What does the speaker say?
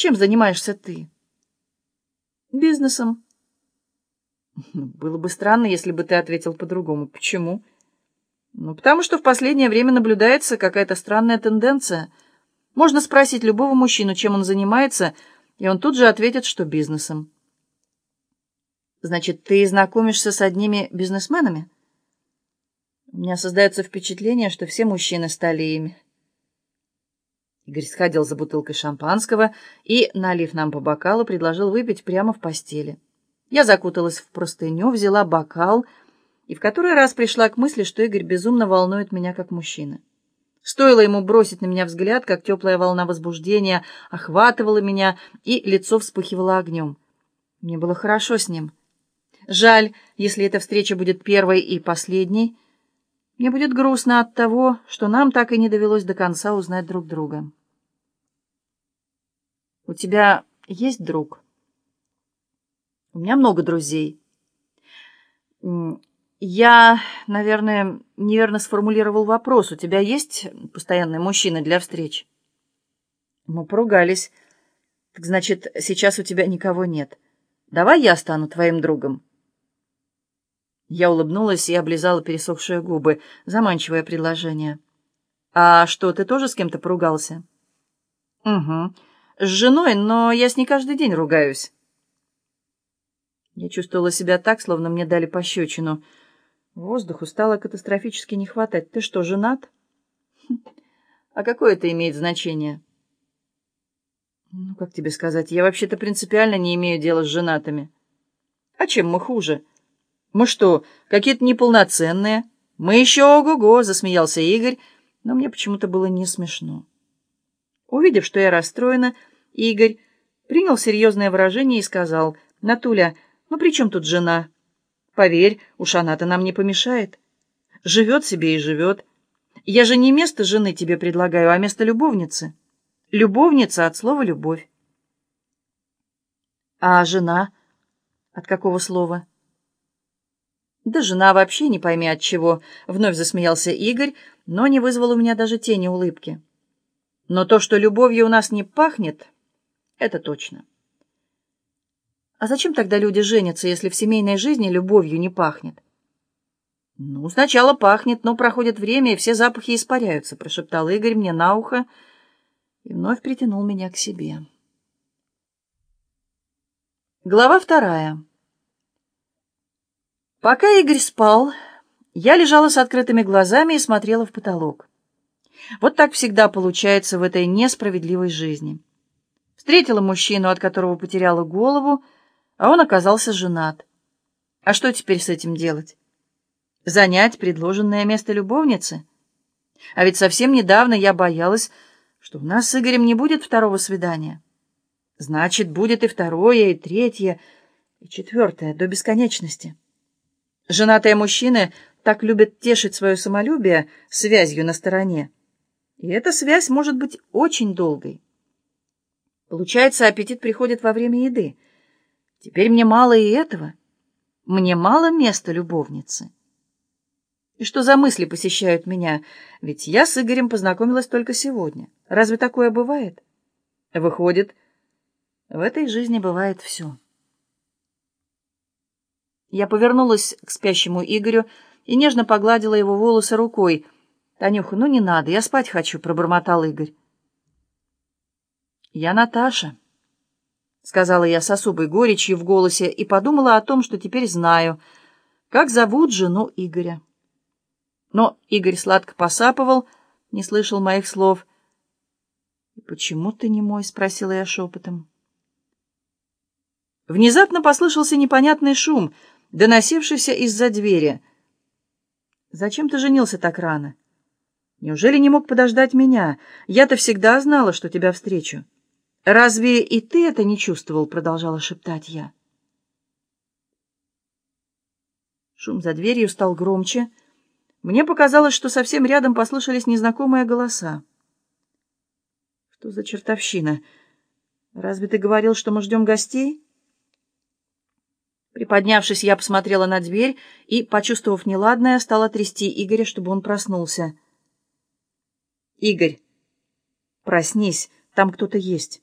Чем занимаешься ты? Бизнесом. Было бы странно, если бы ты ответил по-другому. Почему? Ну, потому что в последнее время наблюдается какая-то странная тенденция. Можно спросить любого мужчину, чем он занимается, и он тут же ответит, что бизнесом. Значит, ты знакомишься с одними бизнесменами? У меня создается впечатление, что все мужчины стали ими. Игорь сходил за бутылкой шампанского и, налив нам по бокалу, предложил выпить прямо в постели. Я закуталась в простыню, взяла бокал и в который раз пришла к мысли, что Игорь безумно волнует меня как мужчина. Стоило ему бросить на меня взгляд, как теплая волна возбуждения охватывала меня, и лицо вспыхивало огнем. Мне было хорошо с ним. Жаль, если эта встреча будет первой и последней. Мне будет грустно от того, что нам так и не довелось до конца узнать друг друга. «У тебя есть друг?» «У меня много друзей». «Я, наверное, неверно сформулировал вопрос. У тебя есть постоянный мужчина для встреч?» «Мы поругались. Так значит, сейчас у тебя никого нет. Давай я стану твоим другом». Я улыбнулась и облизала пересохшие губы, заманчивое предложение. «А что, ты тоже с кем-то поругался?» «Угу. С женой, но я с ней каждый день ругаюсь». Я чувствовала себя так, словно мне дали пощечину. Воздуху стало катастрофически не хватать. Ты что, женат? А какое это имеет значение? Ну, как тебе сказать, я вообще-то принципиально не имею дела с женатыми. А чем мы хуже? Мы что, какие-то неполноценные? Мы еще ого-го, засмеялся Игорь, но мне почему-то было не смешно. Увидев, что я расстроена, Игорь принял серьезное выражение и сказал, «Натуля, ну при чем тут жена? Поверь, уж она-то нам не помешает. Живет себе и живет. Я же не место жены тебе предлагаю, а место любовницы. Любовница от слова «любовь». А жена? От какого слова? Да жена вообще не пойми от чего, вновь засмеялся Игорь, но не вызвал у меня даже тени улыбки. Но то, что любовью у нас не пахнет, это точно. А зачем тогда люди женятся, если в семейной жизни любовью не пахнет? Ну, сначала пахнет, но проходит время, и все запахи испаряются, прошептал Игорь мне на ухо и вновь притянул меня к себе. Глава вторая. Пока Игорь спал, я лежала с открытыми глазами и смотрела в потолок. Вот так всегда получается в этой несправедливой жизни. Встретила мужчину, от которого потеряла голову, а он оказался женат. А что теперь с этим делать? Занять предложенное место любовницы? А ведь совсем недавно я боялась, что у нас с Игорем не будет второго свидания. Значит, будет и второе, и третье, и четвертое, до бесконечности. Женатые мужчины так любят тешить свое самолюбие связью на стороне. И эта связь может быть очень долгой. Получается, аппетит приходит во время еды. Теперь мне мало и этого. Мне мало места любовницы. И что за мысли посещают меня? Ведь я с Игорем познакомилась только сегодня. Разве такое бывает? Выходит, в этой жизни бывает все. Я повернулась к спящему Игорю и нежно погладила его волосы рукой — «Танюха, ну не надо, я спать хочу», — пробормотал Игорь. «Я Наташа», — сказала я с особой горечью в голосе и подумала о том, что теперь знаю, как зовут жену Игоря. Но Игорь сладко посапывал, не слышал моих слов. «Почему ты не мой?» — спросила я шепотом. Внезапно послышался непонятный шум, доносившийся из-за двери. «Зачем ты женился так рано?» Неужели не мог подождать меня? Я-то всегда знала, что тебя встречу. Разве и ты это не чувствовал? Продолжала шептать я. Шум за дверью стал громче. Мне показалось, что совсем рядом послышались незнакомые голоса. Что за чертовщина? Разве ты говорил, что мы ждем гостей? Приподнявшись, я посмотрела на дверь и, почувствовав неладное, стала трясти Игоря, чтобы он проснулся. «Игорь, проснись, там кто-то есть».